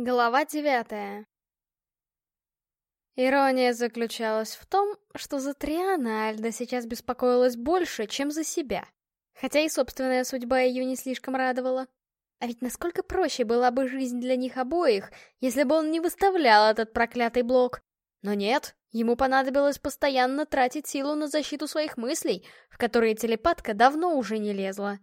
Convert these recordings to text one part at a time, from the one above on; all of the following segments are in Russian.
Глава девятая Ирония заключалась в том, что за Триана Альда сейчас беспокоилась больше, чем за себя. Хотя и собственная судьба ее не слишком радовала. А ведь насколько проще была бы жизнь для них обоих, если бы он не выставлял этот проклятый блок. Но нет, ему понадобилось постоянно тратить силу на защиту своих мыслей, в которые телепатка давно уже не лезла.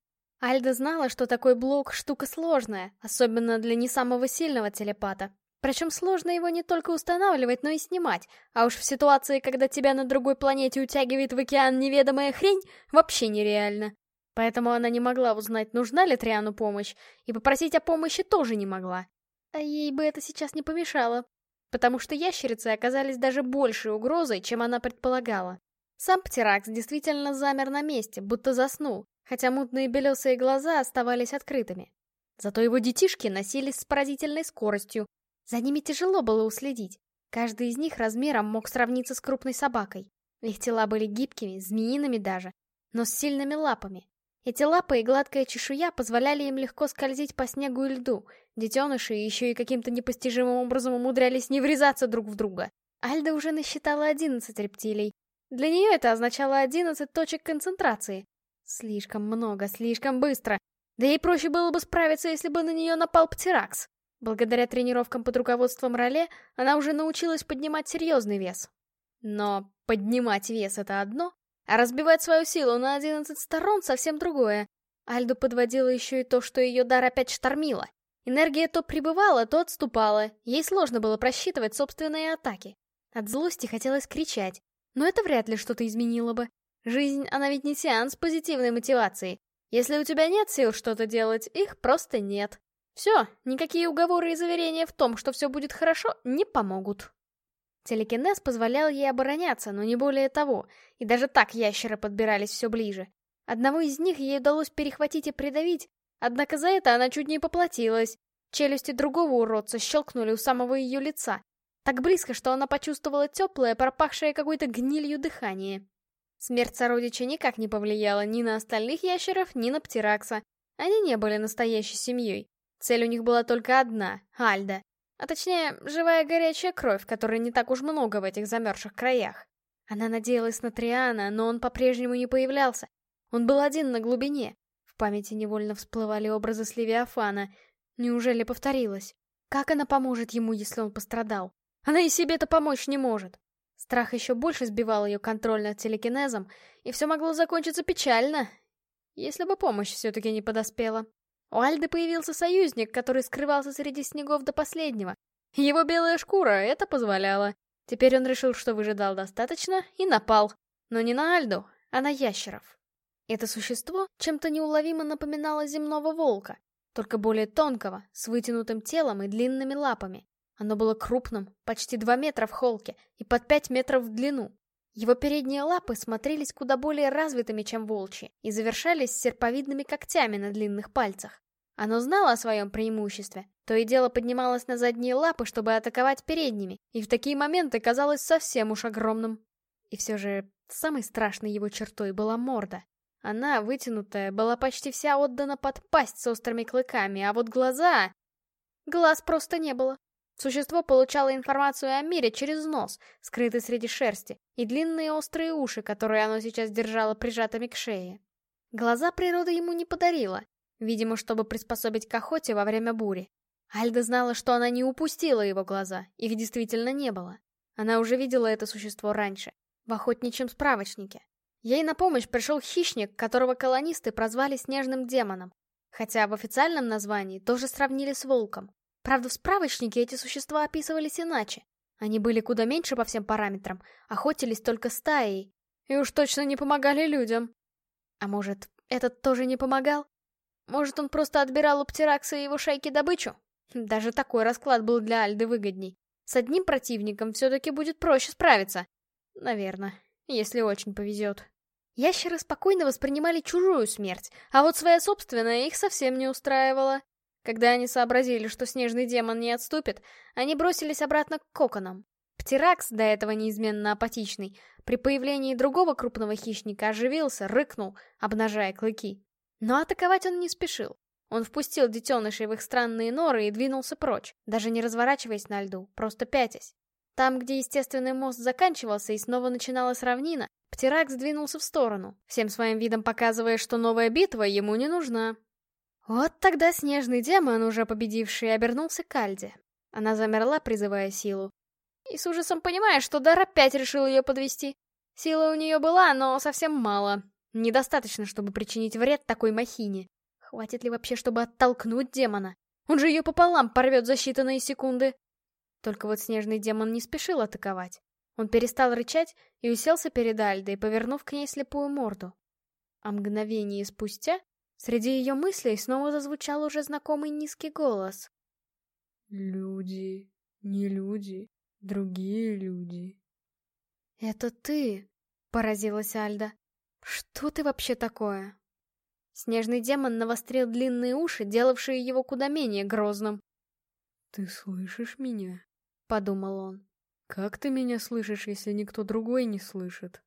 Альда знала, что такой блок — штука сложная, особенно для не самого сильного телепата. Причем сложно его не только устанавливать, но и снимать, а уж в ситуации, когда тебя на другой планете утягивает в океан неведомая хрень, вообще нереально. Поэтому она не могла узнать, нужна ли Триану помощь, и попросить о помощи тоже не могла. А ей бы это сейчас не помешало, потому что ящерицы оказались даже большей угрозой, чем она предполагала. Сам Птеракс действительно замер на месте, будто заснул, хотя мутные белесые глаза оставались открытыми. Зато его детишки носились с поразительной скоростью. За ними тяжело было уследить. Каждый из них размером мог сравниться с крупной собакой. Их тела были гибкими, змеиными даже, но с сильными лапами. Эти лапы и гладкая чешуя позволяли им легко скользить по снегу и льду. Детеныши еще и каким-то непостижимым образом умудрялись не врезаться друг в друга. Альда уже насчитала 11 рептилий. Для нее это означало 11 точек концентрации, Слишком много, слишком быстро. Да ей проще было бы справиться, если бы на нее напал Птеракс. Благодаря тренировкам под руководством Роле, она уже научилась поднимать серьезный вес. Но поднимать вес — это одно, а разбивать свою силу на 11 сторон — совсем другое. Альду подводило еще и то, что ее дар опять штормило. Энергия то прибывала, то отступала, ей сложно было просчитывать собственные атаки. От злости хотелось кричать, но это вряд ли что-то изменило бы. Жизнь, она ведь не сеанс позитивной мотивации. Если у тебя нет сил что-то делать, их просто нет. Все, никакие уговоры и заверения в том, что все будет хорошо, не помогут. Телекинез позволял ей обороняться, но не более того, и даже так ящеры подбирались все ближе. Одного из них ей удалось перехватить и придавить, однако за это она чуть не поплатилась. Челюсти другого уродца щелкнули у самого ее лица. Так близко, что она почувствовала теплое, пропахшее какой-то гнилью дыхание. Смерть сородича никак не повлияла ни на остальных ящеров, ни на Птеракса. Они не были настоящей семьей. Цель у них была только одна — Альда. А точнее, живая горячая кровь, которой не так уж много в этих замерзших краях. Она надеялась на Триана, но он по-прежнему не появлялся. Он был один на глубине. В памяти невольно всплывали образы с Левиафана. Неужели повторилось? Как она поможет ему, если он пострадал? Она и себе-то помочь не может. Страх еще больше сбивал ее контроль над телекинезом, и все могло закончиться печально, если бы помощь все-таки не подоспела. У Альды появился союзник, который скрывался среди снегов до последнего. Его белая шкура это позволяла. Теперь он решил, что выжидал достаточно, и напал. Но не на Альду, а на ящеров. Это существо чем-то неуловимо напоминало земного волка, только более тонкого, с вытянутым телом и длинными лапами. Оно было крупным, почти 2 метра в холке и под 5 метров в длину. Его передние лапы смотрелись куда более развитыми, чем волчьи, и завершались серповидными когтями на длинных пальцах. Оно знало о своем преимуществе, то и дело поднималось на задние лапы, чтобы атаковать передними, и в такие моменты казалось совсем уж огромным. И все же самой страшной его чертой была морда. Она, вытянутая, была почти вся отдана под пасть с острыми клыками, а вот глаза... Глаз просто не было. Существо получало информацию о мире через нос, скрытый среди шерсти, и длинные острые уши, которые оно сейчас держало прижатыми к шее. Глаза природа ему не подарила, видимо, чтобы приспособить к охоте во время бури. Альда знала, что она не упустила его глаза, их действительно не было. Она уже видела это существо раньше, в охотничьем справочнике. Ей на помощь пришел хищник, которого колонисты прозвали снежным демоном, хотя в официальном названии тоже сравнили с волком. Правда, в справочнике эти существа описывались иначе. Они были куда меньше по всем параметрам, охотились только стаей, и уж точно не помогали людям. А может, этот тоже не помогал? Может, он просто отбирал у Птеракса и его шайки добычу? Даже такой расклад был для Альды выгодней. С одним противником все-таки будет проще справиться. Наверное, если очень повезет. Ящеры спокойно воспринимали чужую смерть, а вот своя собственная их совсем не устраивала. Когда они сообразили, что снежный демон не отступит, они бросились обратно к коконам. Птеракс, до этого неизменно апатичный, при появлении другого крупного хищника оживился, рыкнул, обнажая клыки. Но атаковать он не спешил. Он впустил детенышей в их странные норы и двинулся прочь, даже не разворачиваясь на льду, просто пятясь. Там, где естественный мост заканчивался и снова начиналась равнина, Птерак сдвинулся в сторону, всем своим видом показывая, что новая битва ему не нужна. Вот тогда снежный демон, уже победивший, обернулся к Альде. Она замерла, призывая силу. И с ужасом понимая, что Дар опять решил ее подвести. Сила у нее была, но совсем мало. Недостаточно, чтобы причинить вред такой махине. Хватит ли вообще, чтобы оттолкнуть демона? Он же ее пополам порвет за считанные секунды. Только вот снежный демон не спешил атаковать. Он перестал рычать и уселся перед Альдой, повернув к ней слепую морду. А мгновение спустя среди ее мыслей снова зазвучал уже знакомый низкий голос. «Люди, не люди, другие люди». «Это ты?» — поразилась Альда. «Что ты вообще такое?» Снежный демон навострил длинные уши, делавшие его куда менее грозным. «Ты слышишь меня?» — подумал он. «Как ты меня слышишь, если никто другой не слышит?»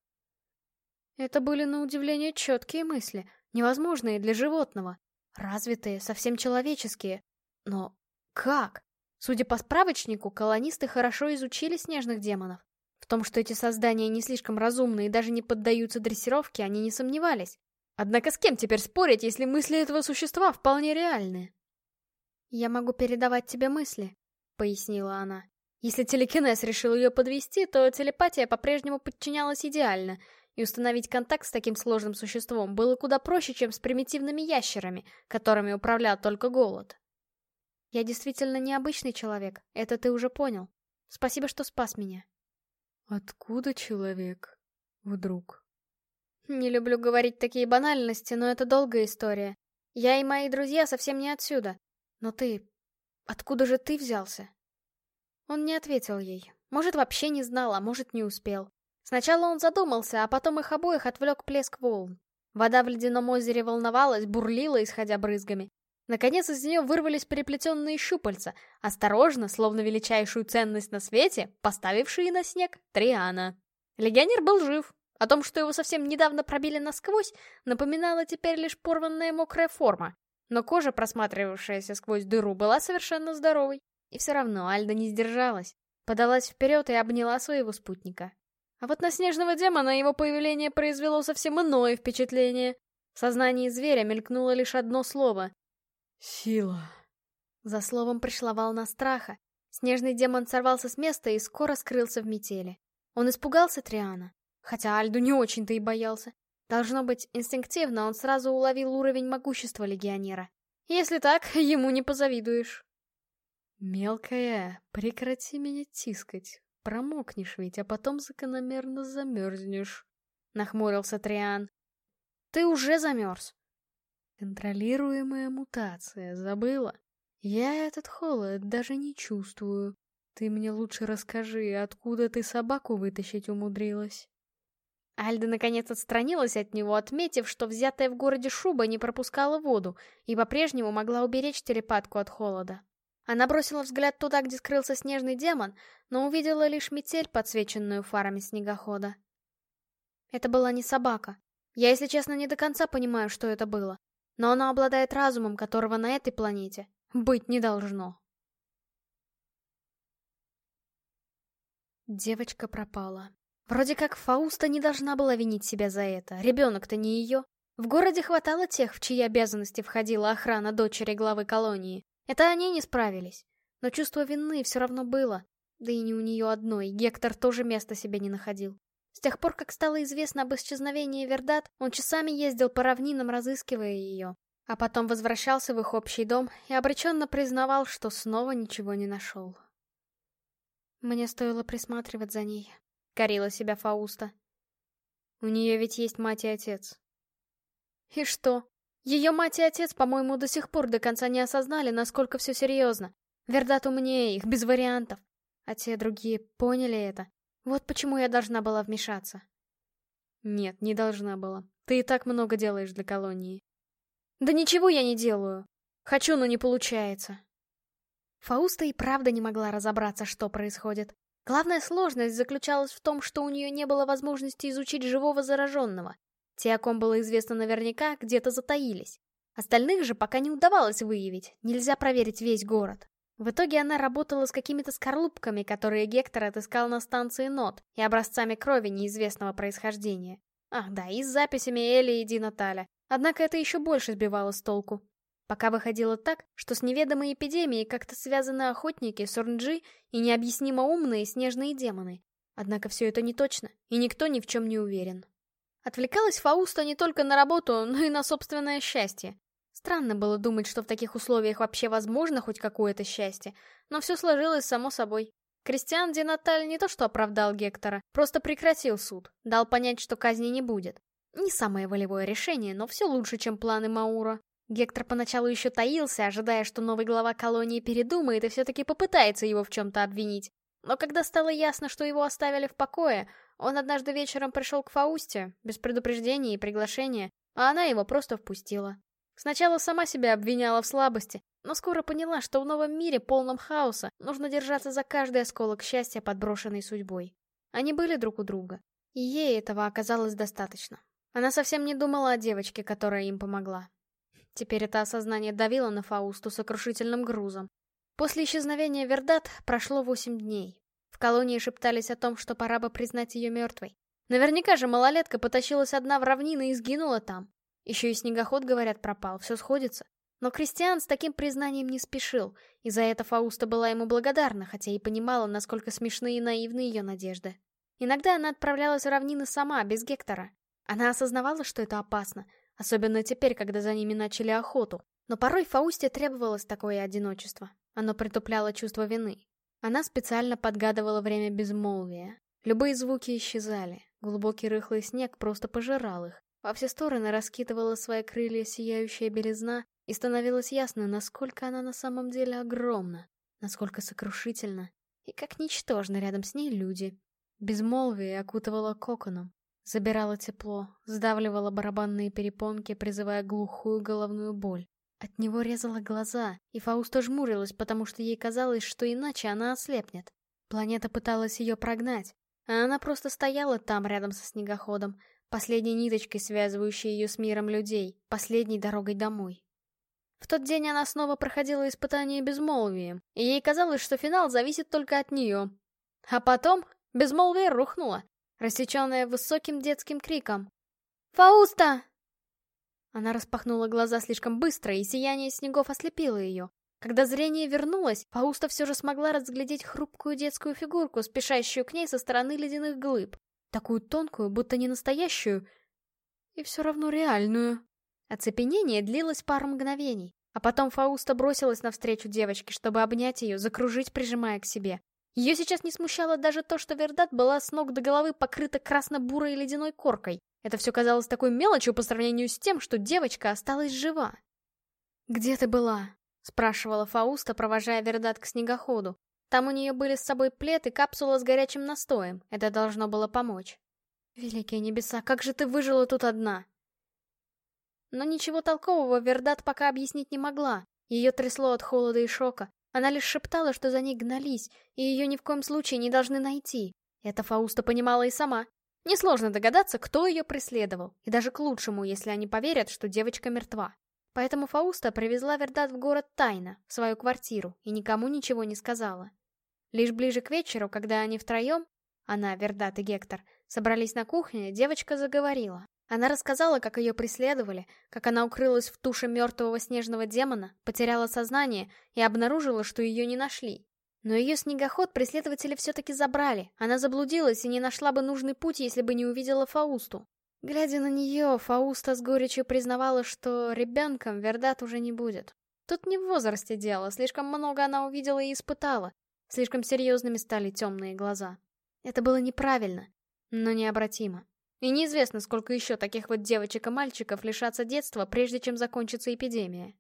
Это были на удивление четкие мысли, невозможные для животного. Развитые, совсем человеческие. Но как? Судя по справочнику, колонисты хорошо изучили снежных демонов. В том, что эти создания не слишком разумны и даже не поддаются дрессировке, они не сомневались. Однако с кем теперь спорить, если мысли этого существа вполне реальны? «Я могу передавать тебе мысли», — пояснила она. Если телекинез решил ее подвести, то телепатия по-прежнему подчинялась идеально, и установить контакт с таким сложным существом было куда проще, чем с примитивными ящерами, которыми управлял только голод. Я действительно необычный человек, это ты уже понял. Спасибо, что спас меня. Откуда человек? Вдруг? Не люблю говорить такие банальности, но это долгая история. Я и мои друзья совсем не отсюда. Но ты... Откуда же ты взялся? Он не ответил ей. Может, вообще не знал, а может, не успел. Сначала он задумался, а потом их обоих отвлек плеск волн. Вода в ледяном озере волновалась, бурлила, исходя брызгами. Наконец из нее вырвались переплетенные щупальца, осторожно, словно величайшую ценность на свете, поставившие на снег Триана. Легионер был жив, о том, что его совсем недавно пробили насквозь, напоминала теперь лишь порванная мокрая форма. Но кожа, просматривавшаяся сквозь дыру, была совершенно здоровой. И все равно Альда не сдержалась. Подалась вперед и обняла своего спутника. А вот на снежного демона его появление произвело совсем иное впечатление. В сознании зверя мелькнуло лишь одно слово. «Сила». За словом пришла волна страха. Снежный демон сорвался с места и скоро скрылся в метели. Он испугался Триана. Хотя Альду не очень-то и боялся. Должно быть, инстинктивно он сразу уловил уровень могущества легионера. Если так, ему не позавидуешь. «Мелкая, прекрати меня тискать. Промокнешь ведь, а потом закономерно замерзнешь», — нахмурился Триан. «Ты уже замерз». «Контролируемая мутация, забыла? Я этот холод даже не чувствую. Ты мне лучше расскажи, откуда ты собаку вытащить умудрилась?» Альда наконец отстранилась от него, отметив, что взятая в городе шуба не пропускала воду и по-прежнему могла уберечь телепатку от холода. Она бросила взгляд туда, где скрылся снежный демон, но увидела лишь метель, подсвеченную фарами снегохода. Это была не собака. Я, если честно, не до конца понимаю, что это было. Но она обладает разумом, которого на этой планете быть не должно. Девочка пропала. Вроде как Фауста не должна была винить себя за это, ребенок-то не ее. В городе хватало тех, в чьи обязанности входила охрана дочери главы колонии. Это они не справились. Но чувство вины все равно было. Да и не у нее одной, Гектор тоже места себе не находил. С тех пор, как стало известно об исчезновении Вердат, он часами ездил по равнинам, разыскивая ее. А потом возвращался в их общий дом и обреченно признавал, что снова ничего не нашел. Мне стоило присматривать за ней, корила себя Фауста. У нее ведь есть мать и отец. И что? Ее мать и отец, по-моему, до сих пор до конца не осознали, насколько все серьезно. Вердат умнее их, без вариантов. А те другие поняли это. Вот почему я должна была вмешаться. Нет, не должна была. Ты и так много делаешь для колонии. Да ничего я не делаю. Хочу, но не получается. Фауста и правда не могла разобраться, что происходит. Главная сложность заключалась в том, что у нее не было возможности изучить живого зараженного. Те, о ком было известно наверняка, где-то затаились. Остальных же пока не удавалось выявить, нельзя проверить весь город. В итоге она работала с какими-то скорлупками, которые Гектор отыскал на станции НОТ, и образцами крови неизвестного происхождения. Ах да, и с записями Эли и Ди Наталя. Однако это еще больше сбивало с толку. Пока выходило так, что с неведомой эпидемией как-то связаны охотники, Сурнджи и необъяснимо умные снежные демоны. Однако все это не точно, и никто ни в чем не уверен. Отвлекалась Фауста не только на работу, но и на собственное счастье. Странно было думать, что в таких условиях вообще возможно хоть какое-то счастье, но все сложилось само собой. Кристиан Динаталь не то что оправдал Гектора, просто прекратил суд, дал понять, что казни не будет. Не самое волевое решение, но все лучше, чем планы Маура. Гектор поначалу еще таился, ожидая, что новый глава колонии передумает и все-таки попытается его в чем-то обвинить. Но когда стало ясно, что его оставили в покое, он однажды вечером пришел к Фаусте, без предупреждения и приглашения, а она его просто впустила. Сначала сама себя обвиняла в слабости, но скоро поняла, что в новом мире, полном хаоса, нужно держаться за каждый осколок счастья, подброшенный судьбой. Они были друг у друга, и ей этого оказалось достаточно. Она совсем не думала о девочке, которая им помогла. Теперь это осознание давило на Фаусту сокрушительным грузом. После исчезновения Вердат прошло восемь дней. В колонии шептались о том, что пора бы признать ее мертвой. Наверняка же малолетка потащилась одна в равнины и сгинула там. Еще и снегоход, говорят, пропал, все сходится. Но Кристиан с таким признанием не спешил, и за это Фауста была ему благодарна, хотя и понимала, насколько смешны и наивны ее надежды. Иногда она отправлялась в равнины сама, без Гектора. Она осознавала, что это опасно, особенно теперь, когда за ними начали охоту. Но порой Фаусте требовалось такое одиночество. Оно притупляло чувство вины. Она специально подгадывала время безмолвия. Любые звуки исчезали. Глубокий рыхлый снег просто пожирал их. Во все стороны раскидывала свои крылья сияющая белизна, и становилось ясно, насколько она на самом деле огромна, насколько сокрушительна, и как ничтожны рядом с ней люди. Безмолвие окутывало коконом, забирало тепло, сдавливало барабанные перепонки, призывая глухую головную боль. От него резало глаза, и Фауста жмурилась, потому что ей казалось, что иначе она ослепнет. Планета пыталась ее прогнать, а она просто стояла там рядом со снегоходом, последней ниточкой, связывающей ее с миром людей, последней дорогой домой. В тот день она снова проходила испытание безмолвием, и ей казалось, что финал зависит только от нее. А потом безмолвие рухнуло, рассеченное высоким детским криком. «Фауста!» Она распахнула глаза слишком быстро, и сияние снегов ослепило ее. Когда зрение вернулось, Фауста все же смогла разглядеть хрупкую детскую фигурку, спешащую к ней со стороны ледяных глыб. Такую тонкую, будто не настоящую, и все равно реальную. Оцепенение длилось пару мгновений, а потом Фауста бросилась навстречу девочке, чтобы обнять ее, закружить, прижимая к себе. Ее сейчас не смущало даже то, что Вердат была с ног до головы покрыта красно-бурой ледяной коркой. Это все казалось такой мелочью по сравнению с тем, что девочка осталась жива. «Где ты была?» — спрашивала Фауста, провожая Вердат к снегоходу. Там у нее были с собой плед и капсула с горячим настоем. Это должно было помочь. «Великие небеса, как же ты выжила тут одна?» Но ничего толкового Вердат пока объяснить не могла. Ее трясло от холода и шока. Она лишь шептала, что за ней гнались, и ее ни в коем случае не должны найти. Это Фауста понимала и сама. Несложно догадаться, кто ее преследовал, и даже к лучшему, если они поверят, что девочка мертва. Поэтому Фауста привезла Вердат в город тайно, в свою квартиру, и никому ничего не сказала. Лишь ближе к вечеру, когда они втроем, она, Вердат и Гектор, собрались на кухне, девочка заговорила. Она рассказала, как ее преследовали, как она укрылась в туше мертвого снежного демона, потеряла сознание и обнаружила, что ее не нашли. Но ее снегоход преследователи все-таки забрали. Она заблудилась и не нашла бы нужный путь, если бы не увидела Фаусту. Глядя на нее, Фауста с горечью признавала, что ребенком Вердат уже не будет. Тут не в возрасте дело, слишком много она увидела и испытала. Слишком серьезными стали темные глаза. Это было неправильно, но необратимо. И неизвестно, сколько еще таких вот девочек и мальчиков лишатся детства, прежде чем закончится эпидемия.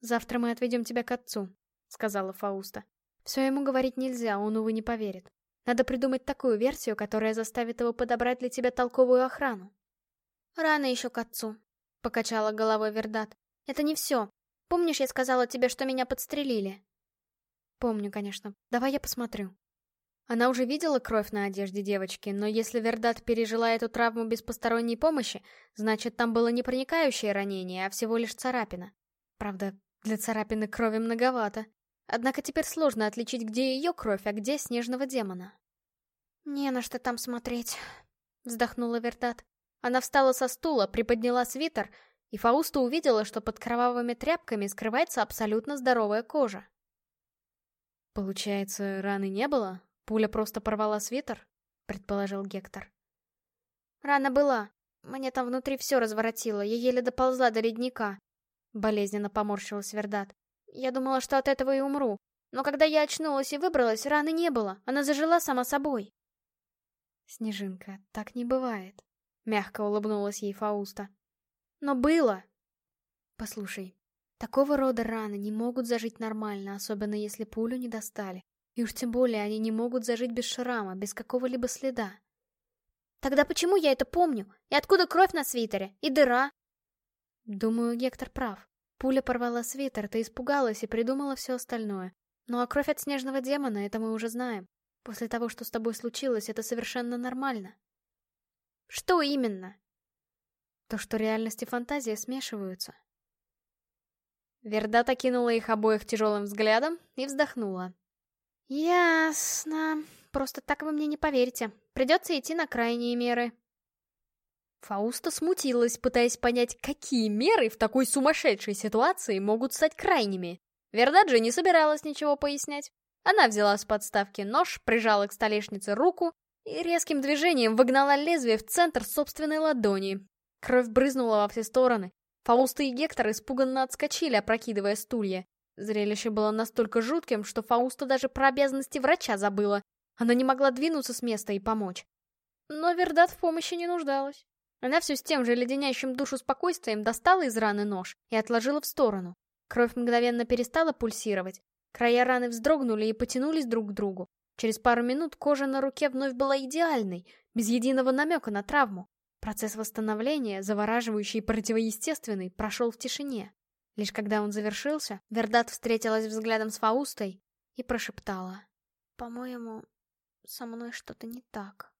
«Завтра мы отведем тебя к отцу», — сказала Фауста. «Все ему говорить нельзя, он, увы, не поверит. Надо придумать такую версию, которая заставит его подобрать для тебя толковую охрану». «Рано еще к отцу», — покачала головой Вердат. «Это не все. Помнишь, я сказала тебе, что меня подстрелили?» «Помню, конечно. Давай я посмотрю». Она уже видела кровь на одежде девочки, но если Вердат пережила эту травму без посторонней помощи, значит, там было не проникающее ранение, а всего лишь царапина. Правда, для царапины крови многовато. Однако теперь сложно отличить, где ее кровь, а где снежного демона. «Не на что там смотреть», — вздохнула Вердат. Она встала со стула, приподняла свитер, и Фауста увидела, что под кровавыми тряпками скрывается абсолютно здоровая кожа. «Получается, раны не было?» Пуля просто порвала свитер? Предположил Гектор. Рана была. Мне там внутри все разворотило, я еле доползла до ледника. Болезненно поморщилась Вердат. Я думала, что от этого и умру. Но когда я очнулась и выбралась, раны не было. Она зажила сама собой. Снежинка, так не бывает. Мягко улыбнулась ей Фауста. Но было. Послушай, такого рода раны не могут зажить нормально, особенно если пулю не достали. И уж тем более они не могут зажить без шрама, без какого-либо следа. Тогда почему я это помню? И откуда кровь на свитере? И дыра? Думаю, Гектор прав. Пуля порвала свитер, ты испугалась и придумала все остальное. Ну а кровь от снежного демона, это мы уже знаем. После того, что с тобой случилось, это совершенно нормально. Что именно? То, что реальность и фантазия смешиваются. Вердата кинула их обоих тяжелым взглядом и вздохнула. «Ясно. Просто так вы мне не поверите. Придется идти на крайние меры». Фауста смутилась, пытаясь понять, какие меры в такой сумасшедшей ситуации могут стать крайними. Вердаджи не собиралась ничего пояснять. Она взяла с подставки нож, прижала к столешнице руку и резким движением выгнала лезвие в центр собственной ладони. Кровь брызнула во все стороны. Фауста и Гектор испуганно отскочили, опрокидывая стулья. Зрелище было настолько жутким, что Фауста даже про обязанности врача забыла. Она не могла двинуться с места и помочь. Но Вердат в помощи не нуждалась. Она все с тем же леденящим душу спокойствием достала из раны нож и отложила в сторону. Кровь мгновенно перестала пульсировать. Края раны вздрогнули и потянулись друг к другу. Через пару минут кожа на руке вновь была идеальной, без единого намека на травму. Процесс восстановления, завораживающий и противоестественный, прошел в тишине. Лишь когда он завершился, Вердат встретилась взглядом с Фаустой и прошептала. «По-моему, со мной что-то не так».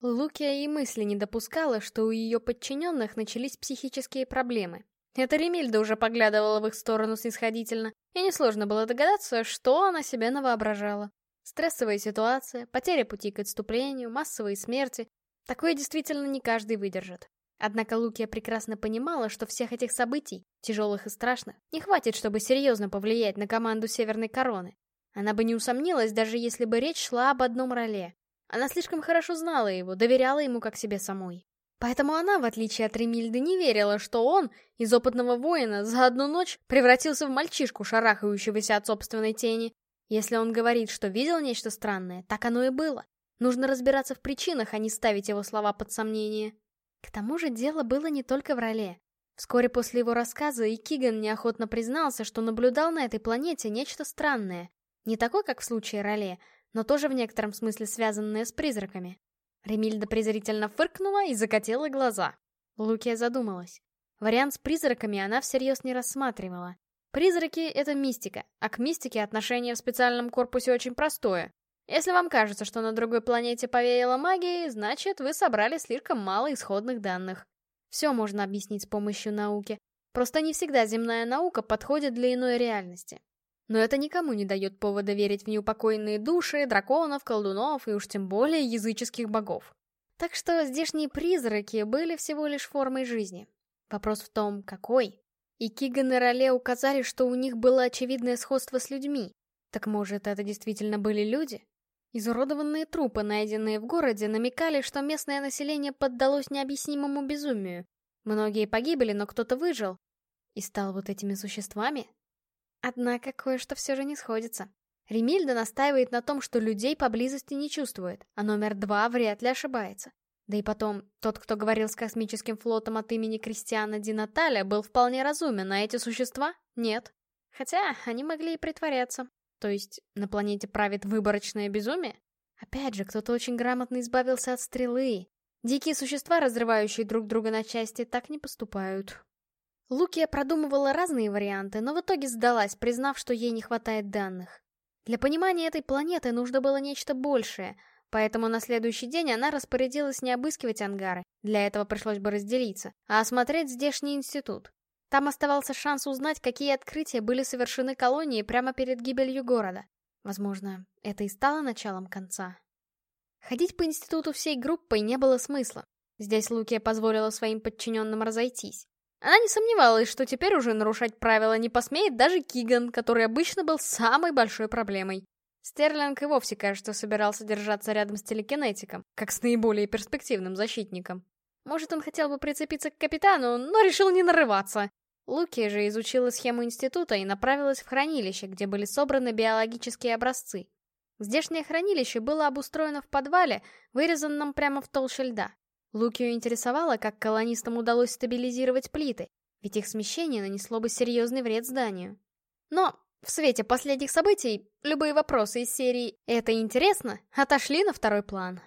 Лукия и мысли не допускала, что у ее подчиненных начались психические проблемы. Это Ремильда уже поглядывала в их сторону снисходительно, и несложно было догадаться, что она себе навоображала. Стрессовая ситуация, потеря пути к отступлению, массовые смерти. Такое действительно не каждый выдержит. Однако Лукия прекрасно понимала, что всех этих событий, тяжелых и страшных, не хватит, чтобы серьезно повлиять на команду Северной Короны. Она бы не усомнилась, даже если бы речь шла об одном роле. Она слишком хорошо знала его, доверяла ему как себе самой. Поэтому она, в отличие от Ремильды, не верила, что он, из опытного воина, за одну ночь превратился в мальчишку, шарахающегося от собственной тени. Если он говорит, что видел нечто странное, так оно и было. Нужно разбираться в причинах, а не ставить его слова под сомнение. К тому же дело было не только в Роле. Вскоре после его рассказа и Киган неохотно признался, что наблюдал на этой планете нечто странное. Не такое, как в случае Роле, но тоже в некотором смысле связанное с призраками. Ремильда презрительно фыркнула и закатила глаза. Лукия задумалась. Вариант с призраками она всерьез не рассматривала. Призраки — это мистика, а к мистике отношение в специальном корпусе очень простое. Если вам кажется, что на другой планете повеяло магией, значит, вы собрали слишком мало исходных данных. Все можно объяснить с помощью науки. Просто не всегда земная наука подходит для иной реальности. Но это никому не дает повода верить в неупокоенные души, драконов, колдунов и уж тем более языческих богов. Так что здешние призраки были всего лишь формой жизни. Вопрос в том, какой. И Киган и Роле указали, что у них было очевидное сходство с людьми. Так может, это действительно были люди? Изуродованные трупы, найденные в городе, намекали, что местное население поддалось необъяснимому безумию. Многие погибли, но кто-то выжил. И стал вот этими существами? Однако кое-что все же не сходится. Ремильда настаивает на том, что людей поблизости не чувствует, а номер два вряд ли ошибается. Да и потом, тот, кто говорил с космическим флотом от имени Кристиана Ди Наталя, был вполне разумен, а эти существа — нет. Хотя они могли и притворяться. То есть на планете правит выборочное безумие? Опять же, кто-то очень грамотно избавился от стрелы. Дикие существа, разрывающие друг друга на части, так не поступают. Лукия продумывала разные варианты, но в итоге сдалась, признав, что ей не хватает данных. Для понимания этой планеты нужно было нечто большее, поэтому на следующий день она распорядилась не обыскивать ангары, для этого пришлось бы разделиться, а осмотреть здешний институт. Там оставался шанс узнать, какие открытия были совершены колонии прямо перед гибелью города. Возможно, это и стало началом конца. Ходить по институту всей группой не было смысла. Здесь Лукия позволила своим подчиненным разойтись. Она не сомневалась, что теперь уже нарушать правила не посмеет даже Киган, который обычно был самой большой проблемой. Стерлинг и вовсе, кажется, собирался держаться рядом с телекинетиком, как с наиболее перспективным защитником. Может, он хотел бы прицепиться к капитану, но решил не нарываться. Луки же изучила схему института и направилась в хранилище, где были собраны биологические образцы. Здешнее хранилище было обустроено в подвале, вырезанном прямо в толще льда. Лукию интересовало, как колонистам удалось стабилизировать плиты, ведь их смещение нанесло бы серьезный вред зданию. Но в свете последних событий любые вопросы из серии «Это интересно» отошли на второй план.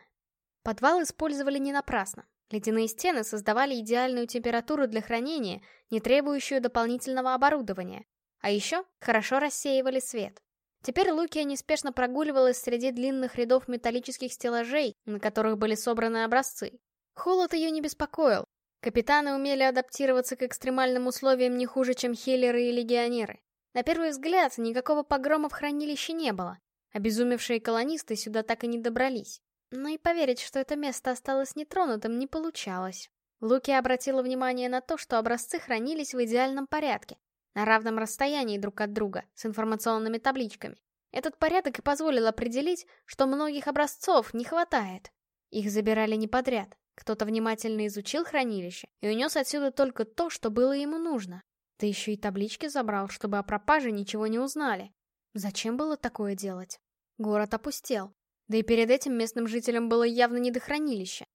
Подвал использовали не напрасно. Ледяные стены создавали идеальную температуру для хранения, не требующую дополнительного оборудования. А еще хорошо рассеивали свет. Теперь Лукия неспешно прогуливалась среди длинных рядов металлических стеллажей, на которых были собраны образцы. Холод ее не беспокоил. Капитаны умели адаптироваться к экстремальным условиям не хуже, чем хиллеры и легионеры. На первый взгляд, никакого погрома в хранилище не было. Обезумевшие колонисты сюда так и не добрались. Но и поверить, что это место осталось нетронутым, не получалось. Луки обратила внимание на то, что образцы хранились в идеальном порядке, на равном расстоянии друг от друга, с информационными табличками. Этот порядок и позволил определить, что многих образцов не хватает. Их забирали не подряд. Кто-то внимательно изучил хранилище и унес отсюда только то, что было ему нужно. Да еще и таблички забрал, чтобы о пропаже ничего не узнали. Зачем было такое делать? Город опустел. Да и перед этим местным жителям было явно не до хранилища.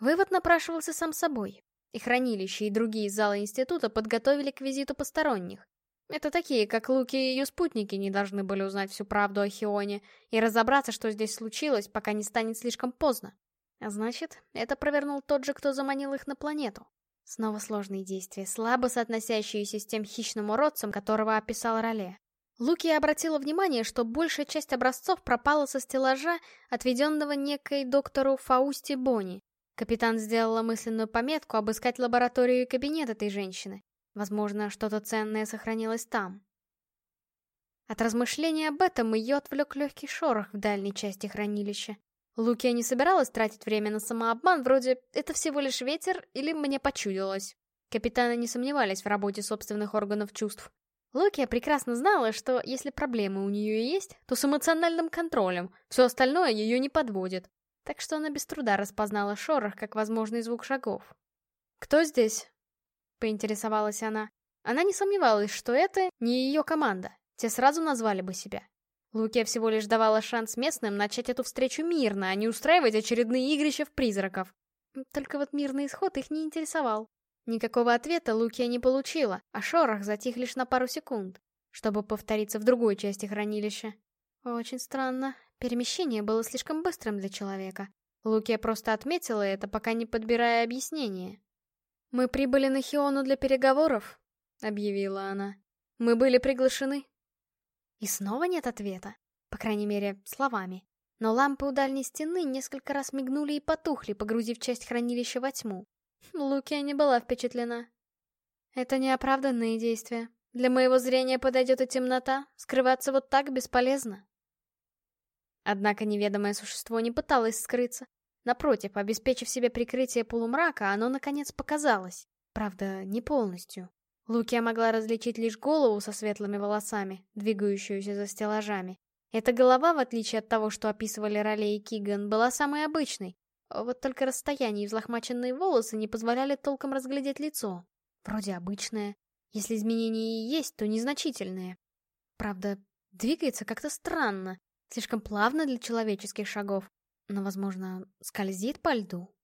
Вывод напрашивался сам собой. И хранилище, и другие залы института подготовили к визиту посторонних. Это такие, как Луки и ее спутники, не должны были узнать всю правду о Хионе и разобраться, что здесь случилось, пока не станет слишком поздно. Значит, это провернул тот же, кто заманил их на планету. Снова сложные действия, слабо соотносящиеся с тем хищным уродцем, которого описал Роле. Луки обратила внимание, что большая часть образцов пропала со стеллажа, отведенного некой доктору Фаусти Бонни. Капитан сделала мысленную пометку обыскать лабораторию и кабинет этой женщины. Возможно, что-то ценное сохранилось там. От размышления об этом ее отвлек легкий шорох в дальней части хранилища. Лукия не собиралась тратить время на самообман, вроде «это всего лишь ветер» или «мне почудилось». Капитаны не сомневались в работе собственных органов чувств. Лукия прекрасно знала, что если проблемы у нее есть, то с эмоциональным контролем, все остальное ее не подводит. Так что она без труда распознала шорох как возможный звук шагов. «Кто здесь?» — поинтересовалась она. Она не сомневалась, что это не ее команда. Те сразу назвали бы себя. Лукия всего лишь давала шанс местным начать эту встречу мирно, а не устраивать очередные игрища в призраков. Только вот мирный исход их не интересовал. Никакого ответа Лукия не получила, а шорох затих лишь на пару секунд, чтобы повториться в другой части хранилища. Очень странно. Перемещение было слишком быстрым для человека. Лукия просто отметила это, пока не подбирая объяснение. «Мы прибыли на Хиону для переговоров», — объявила она. «Мы были приглашены». И снова нет ответа. По крайней мере, словами. Но лампы у дальней стены несколько раз мигнули и потухли, погрузив часть хранилища во тьму. Лукия не была впечатлена. Это неоправданные действия. Для моего зрения подойдет и темнота. Скрываться вот так бесполезно. Однако неведомое существо не пыталось скрыться. Напротив, обеспечив себе прикрытие полумрака, оно наконец показалось. Правда, не полностью. Лукия могла различить лишь голову со светлыми волосами, двигающуюся за стеллажами. Эта голова, в отличие от того, что описывали Ролей и Киган, была самой обычной, вот только расстояние и взлохмаченные волосы не позволяли толком разглядеть лицо. Вроде обычное. Если изменения и есть, то незначительные. Правда, двигается как-то странно. Слишком плавно для человеческих шагов. Но, возможно, скользит по льду.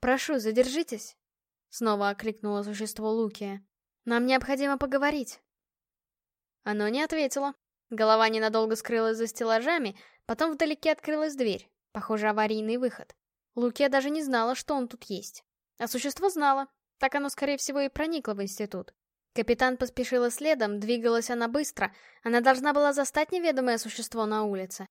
«Прошу, задержитесь!» Снова окликнуло существо Лукия. «Нам необходимо поговорить!» Оно не ответило. Голова ненадолго скрылась за стеллажами, потом вдалеке открылась дверь. Похоже, аварийный выход. Луке даже не знала, что он тут есть. А существо знало. Так оно, скорее всего, и проникло в институт. Капитан поспешила следом, двигалась она быстро, она должна была застать неведомое существо на улице.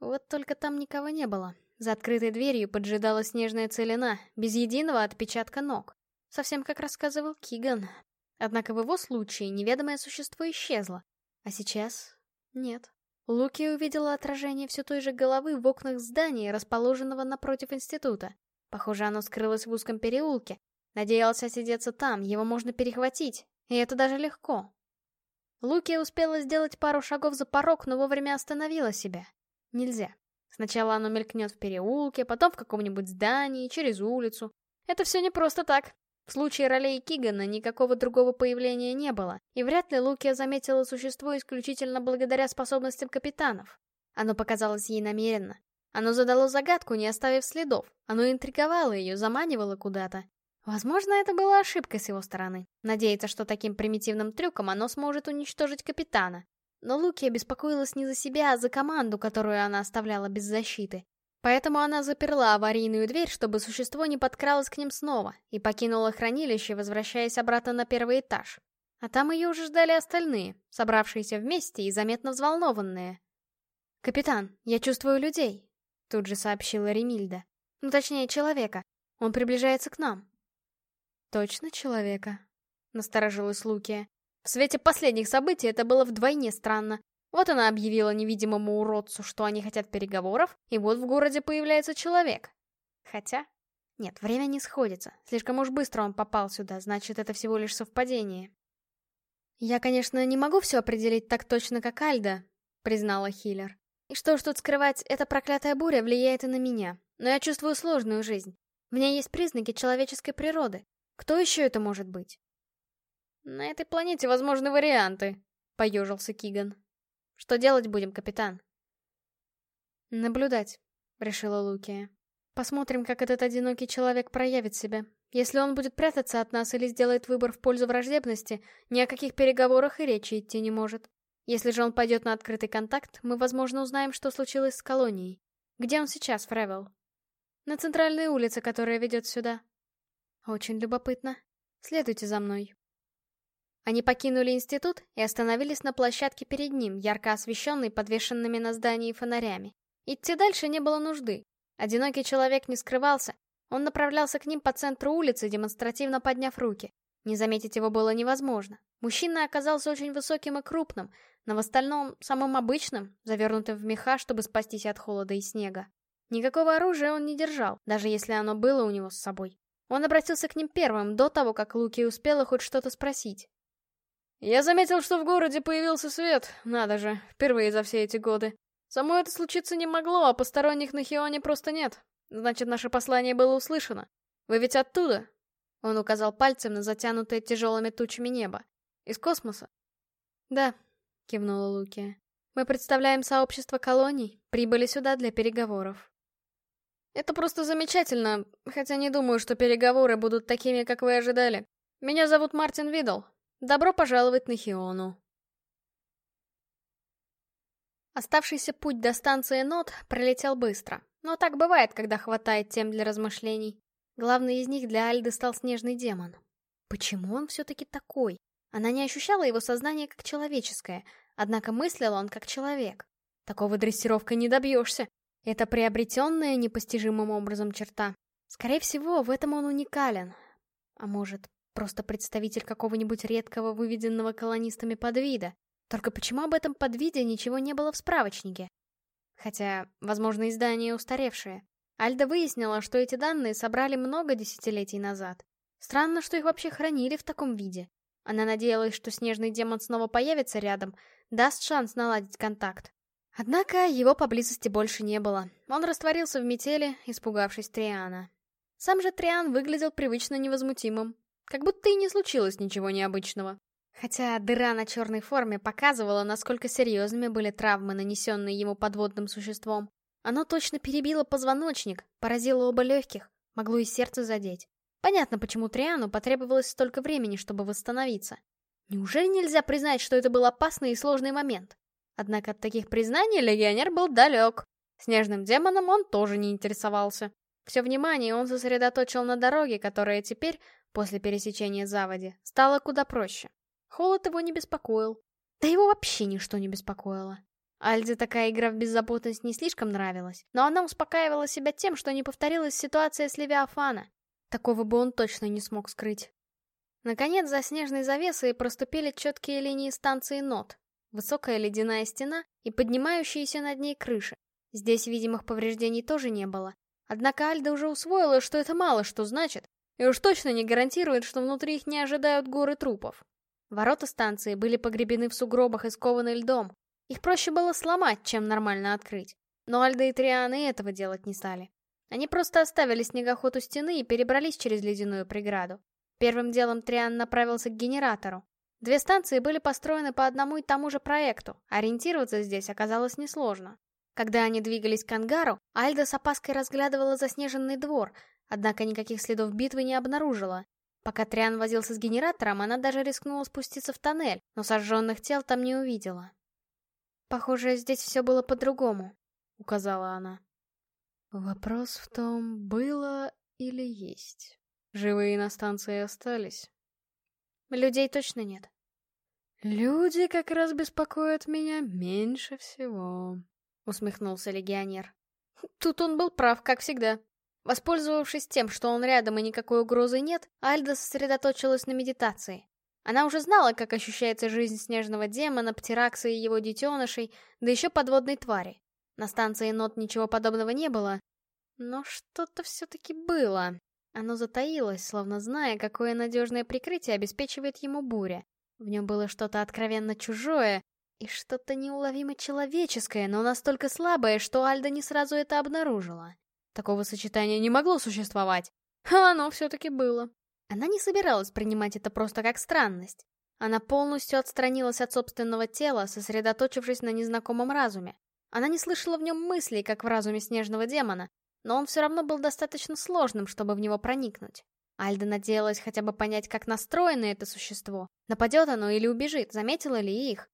Вот только там никого не было. За открытой дверью поджидала снежная целина, без единого отпечатка ног. Совсем как рассказывал Киган. Однако в его случае неведомое существо исчезло. А сейчас... нет. Луки увидела отражение все той же головы в окнах здания, расположенного напротив института. Похоже, оно скрылось в узком переулке. Надеялся сидеться там, его можно перехватить. И это даже легко. Луки успела сделать пару шагов за порог, но вовремя остановила себя. Нельзя. Сначала оно мелькнет в переулке, потом в каком-нибудь здании, через улицу. Это все не просто так. В случае ролей Кигана никакого другого появления не было, и вряд ли Лукия заметила существо исключительно благодаря способностям капитанов. Оно показалось ей намеренно. Оно задало загадку, не оставив следов. Оно интриговало ее, заманивало куда-то. Возможно, это была ошибка с его стороны. Надеяться, что таким примитивным трюком оно сможет уничтожить капитана. Но Лукия беспокоилась не за себя, а за команду, которую она оставляла без защиты. Поэтому она заперла аварийную дверь, чтобы существо не подкралось к ним снова, и покинула хранилище, возвращаясь обратно на первый этаж. А там ее уже ждали остальные, собравшиеся вместе и заметно взволнованные. «Капитан, я чувствую людей», — тут же сообщила Ремильда. «Ну, точнее, человека. Он приближается к нам». «Точно человека?» — насторожилась Лукия. В свете последних событий это было вдвойне странно. Вот она объявила невидимому уродцу, что они хотят переговоров, и вот в городе появляется человек. Хотя... Нет, время не сходится. Слишком уж быстро он попал сюда, значит, это всего лишь совпадение. «Я, конечно, не могу все определить так точно, как Альда», — признала Хиллер. «И что уж тут скрывать, эта проклятая буря влияет и на меня. Но я чувствую сложную жизнь. В ней есть признаки человеческой природы. Кто еще это может быть?» «На этой планете возможны варианты», — поежился Киган. Что делать будем, капитан? Наблюдать, решила Лукия. Посмотрим, как этот одинокий человек проявит себя. Если он будет прятаться от нас или сделает выбор в пользу враждебности, ни о каких переговорах и речи идти не может. Если же он пойдет на открытый контакт, мы, возможно, узнаем, что случилось с колонией. Где он сейчас, Фревел? На центральной улице, которая ведет сюда. Очень любопытно. Следуйте за мной. Они покинули институт и остановились на площадке перед ним, ярко освещенной подвешенными на здании фонарями. Идти дальше не было нужды. Одинокий человек не скрывался. Он направлялся к ним по центру улицы, демонстративно подняв руки. Не заметить его было невозможно. Мужчина оказался очень высоким и крупным, но в остальном самым обычным, завернутым в меха, чтобы спастись от холода и снега. Никакого оружия он не держал, даже если оно было у него с собой. Он обратился к ним первым, до того, как Луки успела хоть что-то спросить. Я заметил, что в городе появился свет, надо же, впервые за все эти годы. Само это случиться не могло, а посторонних на Хионе просто нет. Значит, наше послание было услышано. Вы ведь оттуда? Он указал пальцем на затянутое тяжелыми тучами небо. Из космоса? Да, кивнула Лукия. Мы представляем сообщество колоний, прибыли сюда для переговоров. Это просто замечательно, хотя не думаю, что переговоры будут такими, как вы ожидали. Меня зовут Мартин Видл, Добро пожаловать на Хиону. Оставшийся путь до станции Нот пролетел быстро, но так бывает, когда хватает тем для размышлений. Главный из них для Альды стал снежный демон. Почему он все-таки такой? Она не ощущала его сознание как человеческое, однако мыслил он как человек. Такого дрессировкой не добьешься. Это приобретенная непостижимым образом черта. Скорее всего, в этом он уникален. А может, Просто представитель какого-нибудь редкого выведенного колонистами подвида. Только почему об этом подвиде ничего не было в справочнике? Хотя, возможно, издание устаревшее. Альда выяснила, что эти данные собрали много десятилетий назад. Странно, что их вообще хранили в таком виде. Она надеялась, что снежный демон снова появится рядом, даст шанс наладить контакт. Однако его поблизости больше не было. Он растворился в метели, испугавшись Триана. Сам же Триан выглядел привычно невозмутимым. Как будто и не случилось ничего необычного. Хотя дыра на черной форме показывала, насколько серьезными были травмы, нанесенные ему подводным существом. Оно точно перебило позвоночник, поразило оба легких, могло и сердце задеть. Понятно, почему Триану потребовалось столько времени, чтобы восстановиться. Неужели нельзя признать, что это был опасный и сложный момент? Однако от таких признаний легионер был далек. Снежным демоном он тоже не интересовался. Все внимание он сосредоточил на дороге, которая теперь, после пересечения заводи, стала куда проще. Холод его не беспокоил. Да его вообще ничто не беспокоило. Альде такая игра в беззаботность не слишком нравилась, но она успокаивала себя тем, что не повторилась ситуация с Левиафана. Такого бы он точно не смог скрыть. Наконец, за снежной завесой проступили четкие линии станции нот. Высокая ледяная стена и поднимающиеся над ней крыши. Здесь видимых повреждений тоже не было. Однако Альда уже усвоила, что это мало что значит, и уж точно не гарантирует, что внутри их не ожидают горы трупов. Ворота станции были погребены в сугробах и скованы льдом, их проще было сломать, чем нормально открыть. Но Альда и Трианы этого делать не стали. Они просто оставили снегоход у стены и перебрались через ледяную преграду. Первым делом Триан направился к генератору. Две станции были построены по одному и тому же проекту, ориентироваться здесь оказалось несложно. Когда они двигались к ангару, Альда с опаской разглядывала заснеженный двор, однако никаких следов битвы не обнаружила. Пока Триан возился с генератором, она даже рискнула спуститься в тоннель, но сожженных тел там не увидела. «Похоже, здесь все было по-другому», — указала она. «Вопрос в том, было или есть. Живые на станции остались?» «Людей точно нет». «Люди как раз беспокоят меня меньше всего», — усмехнулся легионер. Тут он был прав, как всегда. Воспользовавшись тем, что он рядом и никакой угрозы нет, Альда сосредоточилась на медитации. Она уже знала, как ощущается жизнь снежного демона, птеракса и его детенышей, да еще подводной твари. На станции нот ничего подобного не было, но что-то все-таки было. Оно затаилось, словно зная, какое надежное прикрытие обеспечивает ему буря. В нем было что-то откровенно чужое и что-то неуловимо человеческое, но настолько слабое, что Альда не сразу это обнаружила. Такого сочетания не могло существовать, а оно все-таки было. Она не собиралась принимать это просто как странность. Она полностью отстранилась от собственного тела, сосредоточившись на незнакомом разуме. Она не слышала в нем мыслей, как в разуме снежного демона, но он все равно был достаточно сложным, чтобы в него проникнуть. Альда надеялась хотя бы понять, как настроено это существо. Нападет оно или убежит, заметила ли их.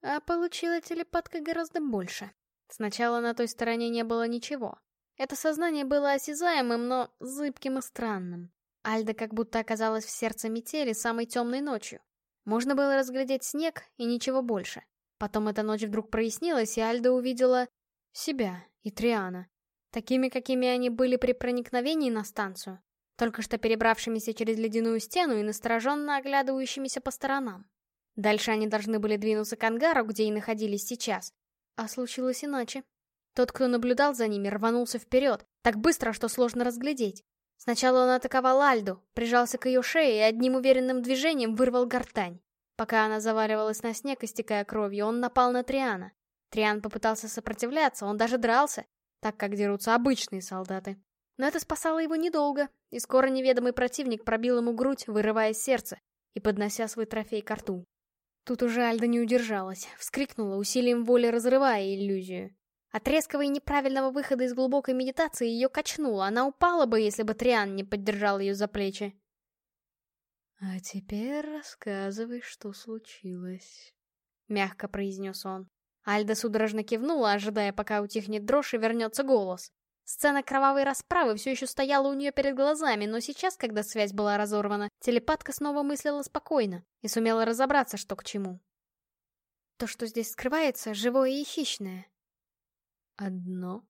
А получила телепатка гораздо больше. Сначала на той стороне не было ничего. Это сознание было осязаемым, но зыбким и странным. Альда как будто оказалась в сердце метели самой темной ночью. Можно было разглядеть снег и ничего больше. Потом эта ночь вдруг прояснилась, и Альда увидела себя и Триана. Такими, какими они были при проникновении на станцию. Только что перебравшимися через ледяную стену и настороженно оглядывающимися по сторонам. Дальше они должны были двинуться к ангару, где и находились сейчас. А случилось иначе. Тот, кто наблюдал за ними, рванулся вперед, так быстро, что сложно разглядеть. Сначала он атаковал Альду, прижался к ее шее и одним уверенным движением вырвал гортань. Пока она заваливалась на снег, истекая кровью, он напал на Триана. Триан попытался сопротивляться, он даже дрался, так как дерутся обычные солдаты. Но это спасало его недолго, и скоро неведомый противник пробил ему грудь, вырывая сердце и поднося свой трофей к рту. Тут уже Альда не удержалась, вскрикнула, усилием воли разрывая иллюзию. От резкого и неправильного выхода из глубокой медитации ее качнуло, она упала бы, если бы Триан не поддержал ее за плечи. «А теперь рассказывай, что случилось», — мягко произнес он. Альда судорожно кивнула, ожидая, пока утихнет дрожь и вернется голос. Сцена кровавой расправы все еще стояла у нее перед глазами, но сейчас, когда связь была разорвана, телепатка снова мыслила спокойно и сумела разобраться, что к чему. То, что здесь скрывается, живое и хищное. «Одно?»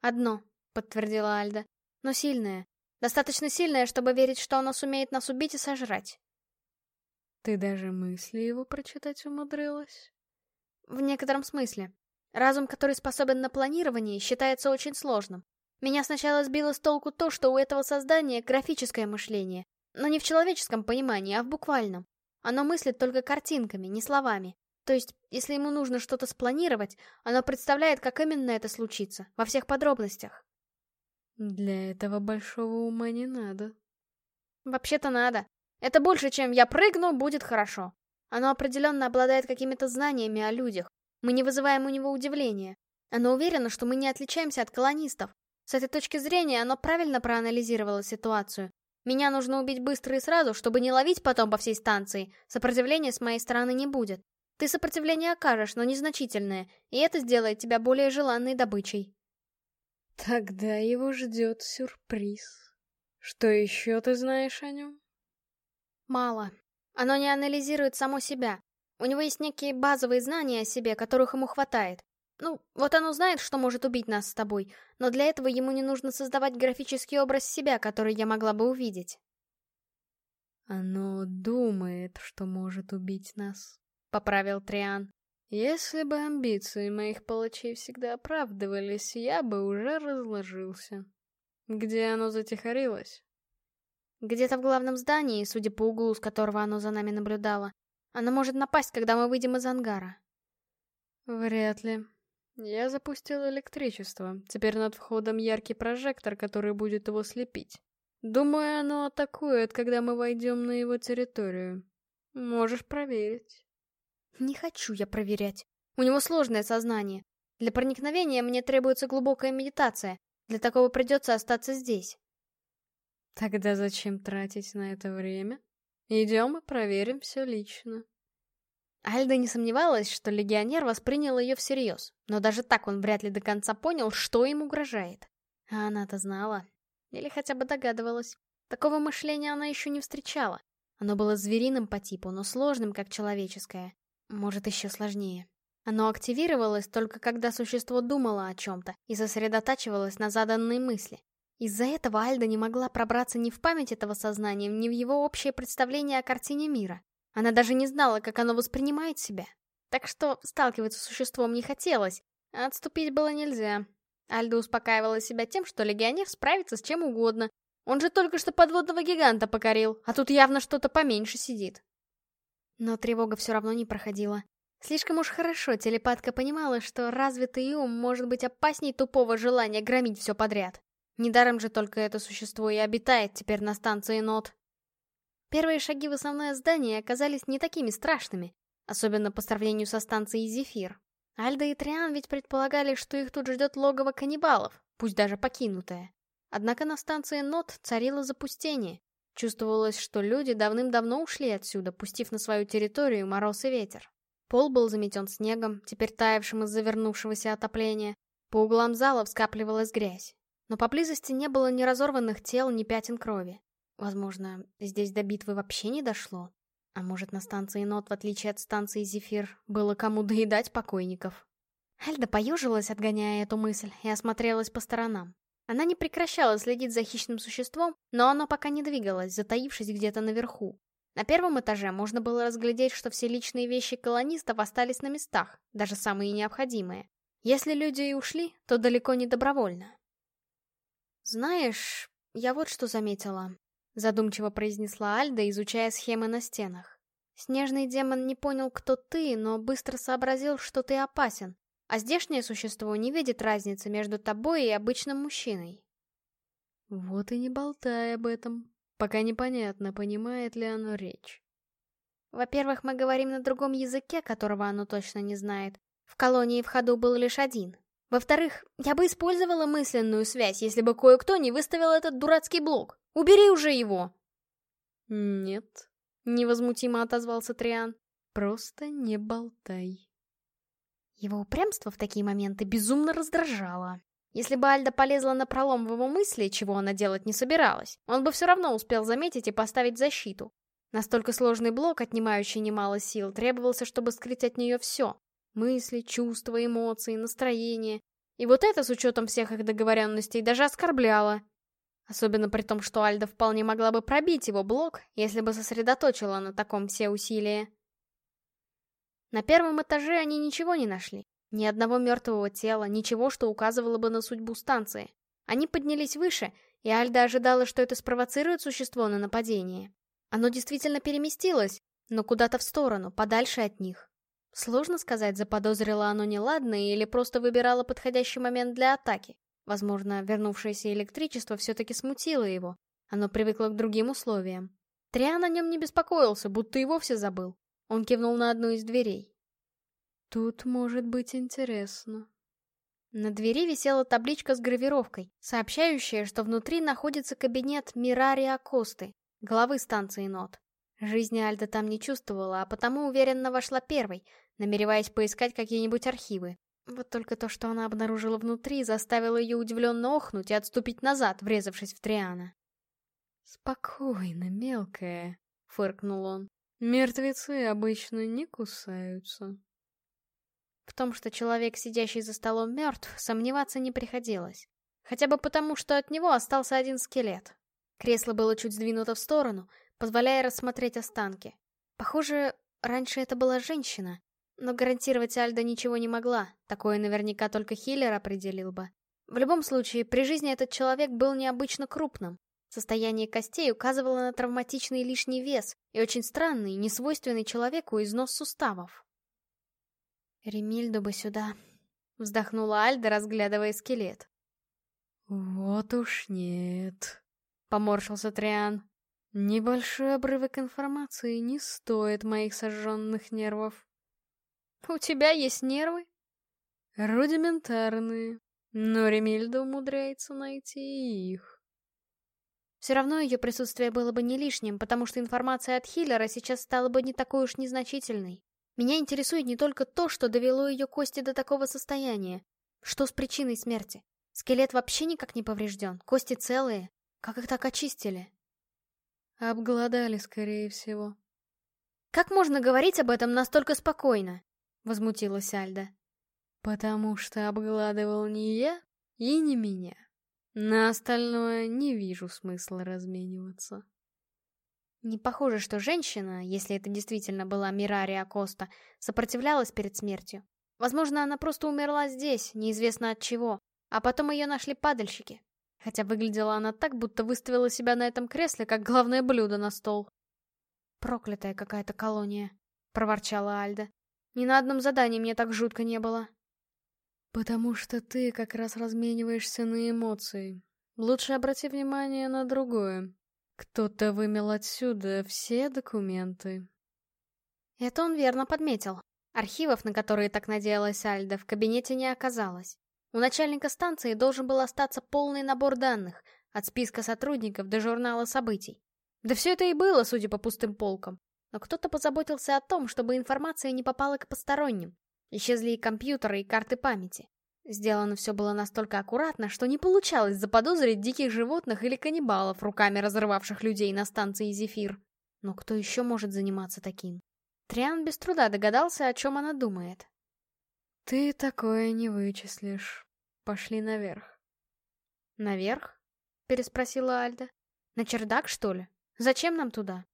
«Одно», — подтвердила Альда. «Но сильное. Достаточно сильное, чтобы верить, что оно сумеет нас убить и сожрать». «Ты даже мысли его прочитать умудрилась?» «В некотором смысле. Разум, который способен на планирование, считается очень сложным. Меня сначала сбило с толку то, что у этого создания графическое мышление. Но не в человеческом понимании, а в буквальном. Оно мыслит только картинками, не словами. То есть, если ему нужно что-то спланировать, оно представляет, как именно это случится, во всех подробностях. Для этого большого ума не надо. Вообще-то надо. Это больше, чем «я прыгну, будет хорошо». Оно определенно обладает какими-то знаниями о людях. Мы не вызываем у него удивления. Оно уверено, что мы не отличаемся от колонистов. С этой точки зрения оно правильно проанализировало ситуацию. Меня нужно убить быстро и сразу, чтобы не ловить потом по всей станции. Сопротивления с моей стороны не будет. Ты сопротивление окажешь, но незначительное, и это сделает тебя более желанной добычей. Тогда его ждет сюрприз. Что еще ты знаешь о нем? Мало. Оно не анализирует само себя. У него есть некие базовые знания о себе, которых ему хватает. Ну, вот оно знает, что может убить нас с тобой, но для этого ему не нужно создавать графический образ себя, который я могла бы увидеть. Оно думает, что может убить нас, — поправил Триан. Если бы амбиции моих палачей всегда оправдывались, я бы уже разложился. Где оно затихарилось? Где-то в главном здании, судя по углу, с которого оно за нами наблюдало. Оно может напасть, когда мы выйдем из ангара. Вряд ли. Я запустил электричество. Теперь над входом яркий прожектор, который будет его слепить. Думаю, оно атакует, когда мы войдем на его территорию. Можешь проверить. Не хочу я проверять. У него сложное сознание. Для проникновения мне требуется глубокая медитация. Для такого придется остаться здесь. Тогда зачем тратить на это время? Идем и проверим все лично. Альда не сомневалась, что легионер воспринял ее всерьез, но даже так он вряд ли до конца понял, что им угрожает. А она-то знала. Или хотя бы догадывалась. Такого мышления она еще не встречала. Оно было звериным по типу, но сложным, как человеческое. Может, еще сложнее. Оно активировалось только когда существо думало о чем-то и сосредотачивалось на заданной мысли. Из-за этого Альда не могла пробраться ни в память этого сознания, ни в его общее представление о картине мира. Она даже не знала, как оно воспринимает себя. Так что сталкиваться с существом не хотелось, а отступить было нельзя. Альда успокаивала себя тем, что легионер справится с чем угодно. Он же только что подводного гиганта покорил, а тут явно что-то поменьше сидит. Но тревога все равно не проходила. Слишком уж хорошо телепатка понимала, что развитый ум может быть опасней тупого желания громить все подряд. Недаром же только это существо и обитает теперь на станции Нот. Первые шаги в основное здание оказались не такими страшными, особенно по сравнению со станцией Зефир. Альда и Триан ведь предполагали, что их тут ждет логово каннибалов, пусть даже покинутое. Однако на станции Нот царило запустение. Чувствовалось, что люди давным-давно ушли отсюда, пустив на свою территорию мороз и ветер. Пол был заметен снегом, теперь таявшим из завернувшегося отопления. По углам зала скапливалась грязь. Но поблизости не было ни разорванных тел, ни пятен крови. Возможно, здесь до битвы вообще не дошло. А может, на станции Нот, в отличие от станции Зефир, было кому доедать покойников? Альда поежилась, отгоняя эту мысль, и осмотрелась по сторонам. Она не прекращала следить за хищным существом, но оно пока не двигалось, затаившись где-то наверху. На первом этаже можно было разглядеть, что все личные вещи колонистов остались на местах, даже самые необходимые. Если люди и ушли, то далеко не добровольно. «Знаешь, я вот что заметила», — задумчиво произнесла Альда, изучая схемы на стенах. «Снежный демон не понял, кто ты, но быстро сообразил, что ты опасен, а здешнее существо не видит разницы между тобой и обычным мужчиной». «Вот и не болтай об этом, пока непонятно, понимает ли оно речь». «Во-первых, мы говорим на другом языке, которого оно точно не знает. В колонии в ходу был лишь один, во-вторых, я бы использовала мысленную связь, если бы кое-кто не выставил этот дурацкий блок. Убери уже его!» «Нет», — невозмутимо отозвался Триан. «Просто не болтай». Его упрямство в такие моменты безумно раздражало. Если бы Альда полезла на пролом в его мысли, чего она делать не собиралась, он бы все равно успел заметить и поставить защиту. Настолько сложный блок, отнимающий немало сил, требовался, чтобы скрыть от нее все, Мысли, чувства, эмоции, настроение. И вот это, с учетом всех их договоренностей, даже оскорбляло. Особенно при том, что Альда вполне могла бы пробить его блок, если бы сосредоточила на таком все усилия. На первом этаже они ничего не нашли. Ни одного мертвого тела, ничего, что указывало бы на судьбу станции. Они поднялись выше, и Альда ожидала, что это спровоцирует существо на нападение. Оно действительно переместилось, но куда-то в сторону, подальше от них. Сложно сказать, заподозрило оно неладное или просто выбирало подходящий момент для атаки. Возможно, вернувшееся электричество все-таки смутило его. Оно привыкло к другим условиям. Триан о нем не беспокоился, будто и вовсе забыл. Он кивнул на одну из дверей. «Тут может быть интересно». На двери висела табличка с гравировкой, сообщающая, что внутри находится кабинет Мирари Акосты, главы станции НОТ. Жизни Альда там не чувствовала, а потому уверенно вошла первой, намереваясь поискать какие-нибудь архивы. Вот только то, что она обнаружила внутри, заставило ее удивленно охнуть и отступить назад, врезавшись в Триана. «Спокойно, мелкая», — фыркнул он. Мертвецы обычно не кусаются. В том, что человек, сидящий за столом, мертв, сомневаться не приходилось. Хотя бы потому, что от него остался один скелет. Кресло было чуть сдвинуто в сторону, позволяя рассмотреть останки. Похоже, раньше это была женщина, но гарантировать Альда ничего не могла, такое наверняка только Хиллер определил бы. В любом случае, при жизни этот человек был необычно крупным. Состояние костей указывало на травматичный лишний вес и очень странный, несвойственный человеку износ суставов. «Ремильду бы сюда», — вздохнула Альда, разглядывая скелет. «Вот уж нет», — поморщился Триан. «Небольшой обрывок информации не стоит моих сожженных нервов». «У тебя есть нервы?» «Рудиментарные, но Ремильда умудряется найти их». Все равно ее присутствие было бы не лишним, потому что информация от Хиллера сейчас стала бы не такой уж незначительной. Меня интересует не только то, что довело ее кости до такого состояния. Что с причиной смерти? Скелет вообще никак не поврежден, кости целые. Как их так очистили? Обглодали, скорее всего. Как можно говорить об этом настолько спокойно? Возмутилась Альда. Потому что обгладывал не я и не меня. На остальное не вижу смысла размениваться. Не похоже, что женщина, если это действительно была Мирария Коста, сопротивлялась перед смертью. Возможно, она просто умерла здесь, неизвестно от чего, а потом ее нашли падальщики. Хотя выглядела она так, будто выставила себя на этом кресле, как главное блюдо на стол. «Проклятая какая-то колония», — проворчала Альда. «Ни на одном задании мне так жутко не было». «Потому что ты как раз размениваешься на эмоции. Лучше обрати внимание на другое. Кто-то вымел отсюда все документы». Это он верно подметил. Архивов, на которые так надеялась Альда, в кабинете не оказалось. У начальника станции должен был остаться полный набор данных, от списка сотрудников до журнала событий. Да все это и было, судя по пустым полкам. Но кто-то позаботился о том, чтобы информация не попала к посторонним. Исчезли и компьютеры, и карты памяти. Сделано все было настолько аккуратно, что не получалось заподозрить диких животных или каннибалов, руками разрывавших людей на станции Зефир. Но кто еще может заниматься таким? Триан без труда догадался, о чем она думает. «Ты такое не вычислишь. Пошли наверх». «Наверх?» — переспросила Альда. «На чердак, что ли? Зачем нам туда?»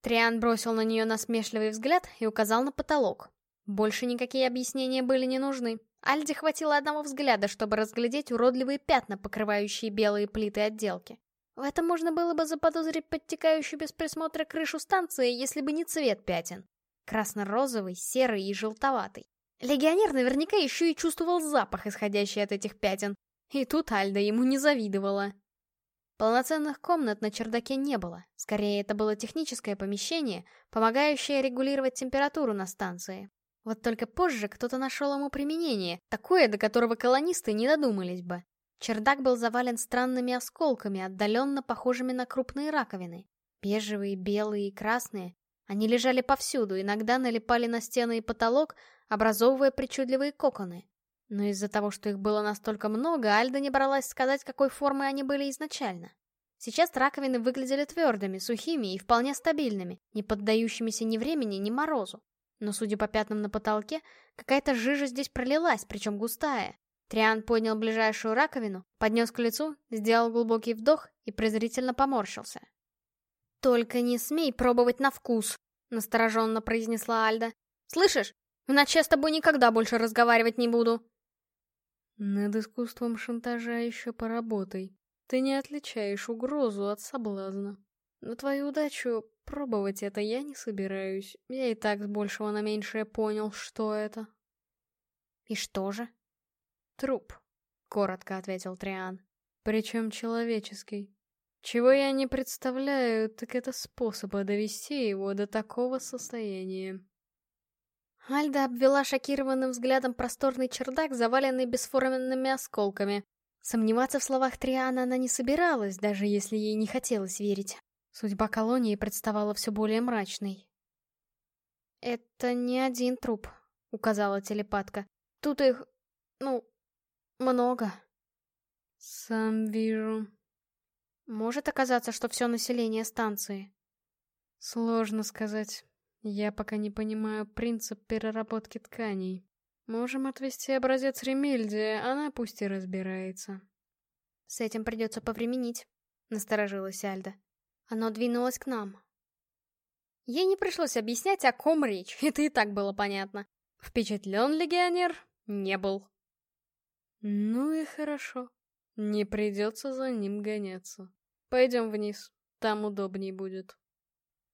Триан бросил на нее насмешливый взгляд и указал на потолок. Больше никакие объяснения были не нужны. Альде хватило одного взгляда, чтобы разглядеть уродливые пятна, покрывающие белые плиты отделки. В этом можно было бы заподозрить подтекающую без присмотра крышу станции, если бы не цвет пятен. Красно-розовый, серый и желтоватый. Легионер наверняка еще и чувствовал запах, исходящий от этих пятен. И тут Альда ему не завидовала. Полноценных комнат на чердаке не было. Скорее, это было техническое помещение, помогающее регулировать температуру на станции. Вот только позже кто-то нашел ему применение, такое, до которого колонисты не додумались бы. Чердак был завален странными осколками, отдаленно похожими на крупные раковины. Бежевые, белые и красные. Они лежали повсюду, иногда налипали на стены и потолок, образовывая причудливые коконы. Но из-за того, что их было настолько много, Альда не бралась сказать, какой формы они были изначально. Сейчас раковины выглядели твердыми, сухими и вполне стабильными, не поддающимися ни времени, ни морозу. Но, судя по пятнам на потолке, какая-то жижа здесь пролилась, причем густая. Триан поднял ближайшую раковину, поднес к лицу, сделал глубокий вдох и презрительно поморщился. «Только не смей пробовать на вкус», — настороженно произнесла Альда. «Слышишь? Иначе я с тобой никогда больше разговаривать не буду. Над искусством шантажа еще поработай. Ты не отличаешь угрозу от соблазна. На твою удачу пробовать это я не собираюсь. Я и так с большего на меньшее понял, что это. И что же? Труп, коротко ответил Триан. Причем человеческий. Чего я не представляю, так это способа довести его до такого состояния. Альда обвела шокированным взглядом просторный чердак, заваленный бесформенными осколками. Сомневаться в словах Триана она не собиралась, даже если ей не хотелось верить. Судьба колонии представала все более мрачной. «Это не один труп», — указала телепатка. «Тут их... ну... много». «Сам вижу». «Может оказаться, что все население станции». Сложно сказать. Я пока не понимаю принцип переработки тканей. Можем отвести образец Ремильде, она пусть и разбирается. С этим придется повременить, насторожилась Альда. Оно двинулось к нам. Ей не пришлось объяснять, о ком речь, это и так было понятно. Впечатлен легионер? Не был. Ну и хорошо. Не придется за ним гоняться. Пойдем вниз, там удобней будет.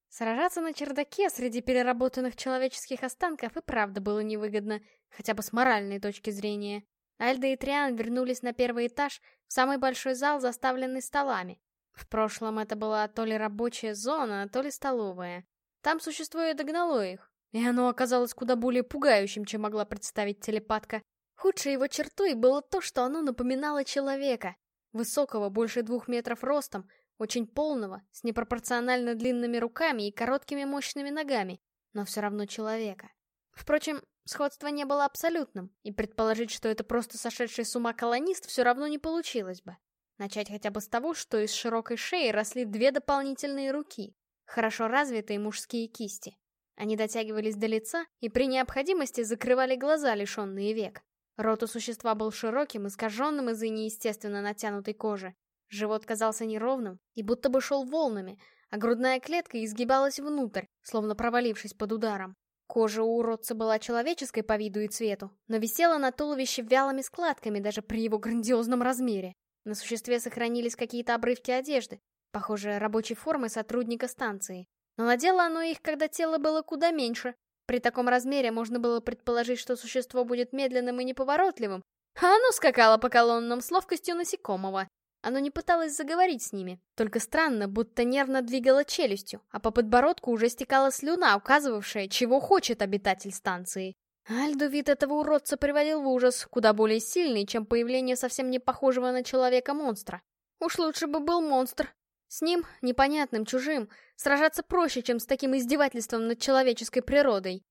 Сражаться на чердаке среди переработанных человеческих останков и правда было невыгодно, хотя бы с моральной точки зрения. Альда и Триан вернулись на первый этаж, в самый большой зал, заставленный столами. В прошлом это была то ли рабочая зона, то ли столовая. Там существо и догнало их, и оно оказалось куда более пугающим, чем могла представить телепатка. Худшей его чертой было то, что оно напоминало человека. Высокого, больше двух метров ростом, очень полного, с непропорционально длинными руками и короткими мощными ногами, но все равно человека. Впрочем, сходство не было абсолютным, и предположить, что это просто сошедший с ума колонист, все равно не получилось бы. Начать хотя бы с того, что из широкой шеи росли две дополнительные руки, хорошо развитые мужские кисти. Они дотягивались до лица и при необходимости закрывали глаза, лишенные век. Рот у существа был широким, искаженным из-за неестественно натянутой кожи, Живот казался неровным и будто бы шел волнами, а грудная клетка изгибалась внутрь, словно провалившись под ударом. Кожа у уродца была человеческой по виду и цвету, но висела на туловище вялыми складками даже при его грандиозном размере. На существе сохранились какие-то обрывки одежды, похоже, рабочей формы сотрудника станции. Но надело оно их, когда тело было куда меньше. При таком размере можно было предположить, что существо будет медленным и неповоротливым, а оно скакало по колоннам с ловкостью насекомого. Оно не пыталось заговорить с ними, только странно, будто нервно двигало челюстью, а по подбородку уже стекала слюна, указывавшая, чего хочет обитатель станции. Альду вид этого уродца приводил в ужас, куда более сильный, чем появление совсем не похожего на человека монстра. Уж лучше бы был монстр. С ним, непонятным, чужим, сражаться проще, чем с таким издевательством над человеческой природой.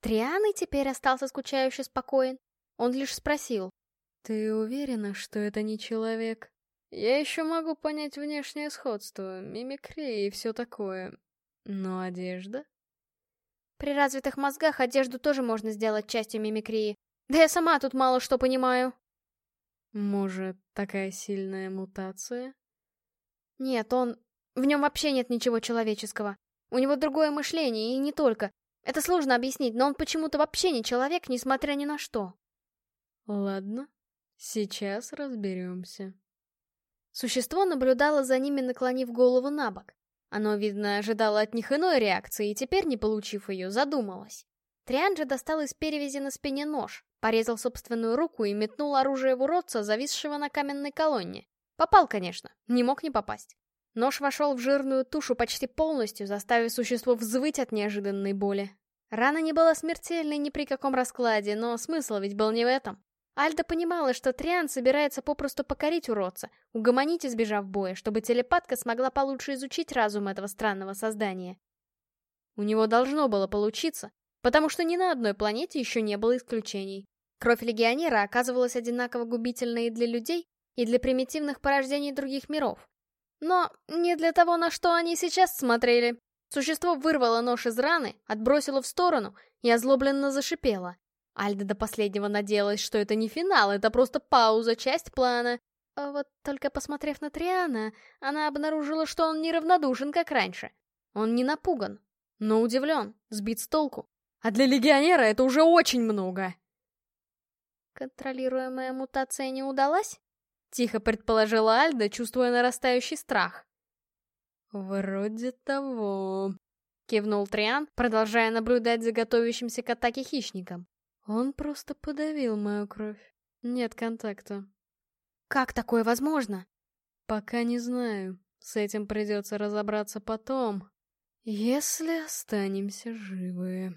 Трианы теперь остался скучающе спокоен. Он лишь спросил. «Ты уверена, что это не человек?» Я еще могу понять внешнее сходство, мимикрия и все такое. Но одежда? При развитых мозгах одежду тоже можно сделать частью мимикрии. Да я сама тут мало что понимаю. Может, такая сильная мутация? Нет, он... В нем вообще нет ничего человеческого. У него другое мышление, и не только. Это сложно объяснить, но он почему-то вообще не человек, несмотря ни на что. Ладно, сейчас разберемся. Существо наблюдало за ними, наклонив голову на бок. Оно, видно, ожидало от них иной реакции, и теперь, не получив ее, задумалось. Трианджи достал из перевязи на спине нож, порезал собственную руку и метнул оружие в уродца, зависшего на каменной колонне. Попал, конечно, не мог не попасть. Нож вошел в жирную тушу почти полностью, заставив существо взвыть от неожиданной боли. Рана не была смертельной ни при каком раскладе, но смысл ведь был не в этом. Альда понимала, что Триан собирается попросту покорить уродца, угомонить, избежав боя, чтобы телепатка смогла получше изучить разум этого странного создания. У него должно было получиться, потому что ни на одной планете еще не было исключений. Кровь легионера оказывалась одинаково губительной и для людей, и для примитивных порождений других миров. Но не для того, на что они сейчас смотрели. Существо вырвало нож из раны, отбросило в сторону и озлобленно зашипело. Альда до последнего надеялась, что это не финал, это просто пауза, часть плана. А вот только посмотрев на Триана, она обнаружила, что он неравнодушен, как раньше. Он не напуган, но удивлен, сбит с толку. А для легионера это уже очень много. Контролируемая мутация не удалась? Тихо предположила Альда, чувствуя нарастающий страх. «Вроде того», — кивнул Триан, продолжая наблюдать за готовящимся к атаке хищником. Он просто подавил мою кровь. Нет контакта. Как такое возможно? Пока не знаю. С этим придется разобраться потом. Если останемся живы.